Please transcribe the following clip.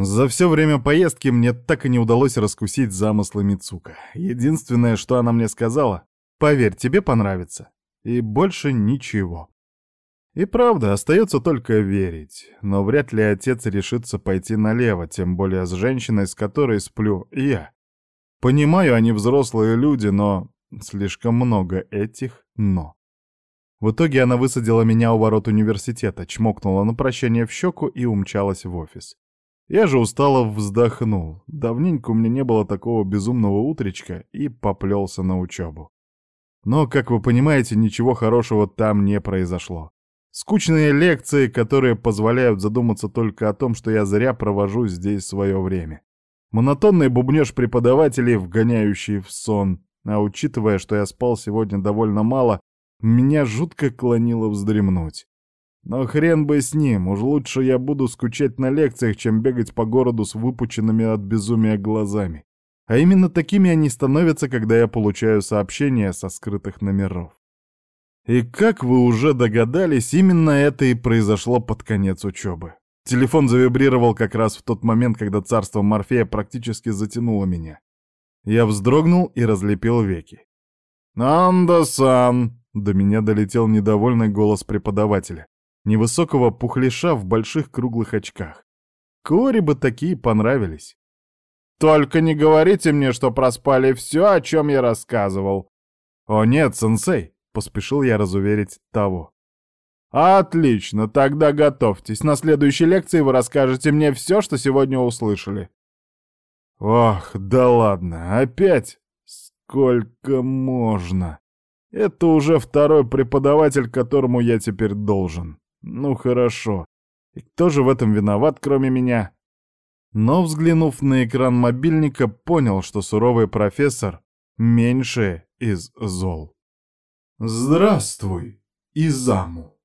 За все время поездки мне так и не удалось раскусить замыслы Мицука. Единственное, что она мне сказала, «Поверь, тебе понравится». И больше ничего. И правда, остается только верить. Но вряд ли отец решится пойти налево, тем более с женщиной, с которой сплю я. Понимаю, они взрослые люди, но слишком много этих «но». В итоге она высадила меня у ворот университета, чмокнула на прощание в щеку и умчалась в офис. Я же устало вздохнул. Давненько у меня не было такого безумного утречка и поплелся на учебу. Но, как вы понимаете, ничего хорошего там не произошло. Скучные лекции, которые позволяют задуматься только о том, что я зря провожу здесь свое время. Монотонный бубнеж преподавателей, вгоняющий в сон. А учитывая, что я спал сегодня довольно мало, меня жутко клонило вздремнуть. Но хрен бы с ним, уж лучше я буду скучать на лекциях, чем бегать по городу с выпученными от безумия глазами. А именно такими они становятся, когда я получаю сообщения со скрытых номеров. И как вы уже догадались, именно это и произошло под конец учебы. Телефон завибрировал как раз в тот момент, когда царство Морфея практически затянуло меня. Я вздрогнул и разлепил веки. «Анда-сан!» — до меня долетел недовольный голос преподавателя невысокого пухляша в больших круглых очках. Кори бы такие понравились. «Только не говорите мне, что проспали все, о чем я рассказывал». «О нет, сенсей», — поспешил я разуверить того. «Отлично, тогда готовьтесь. На следующей лекции вы расскажете мне все, что сегодня услышали». «Ох, да ладно, опять? Сколько можно? Это уже второй преподаватель, которому я теперь должен». Ну хорошо. И кто же в этом виноват, кроме меня? Но, взглянув на экран мобильника, понял, что суровый профессор меньше из зол. «Здравствуй, Изаму!»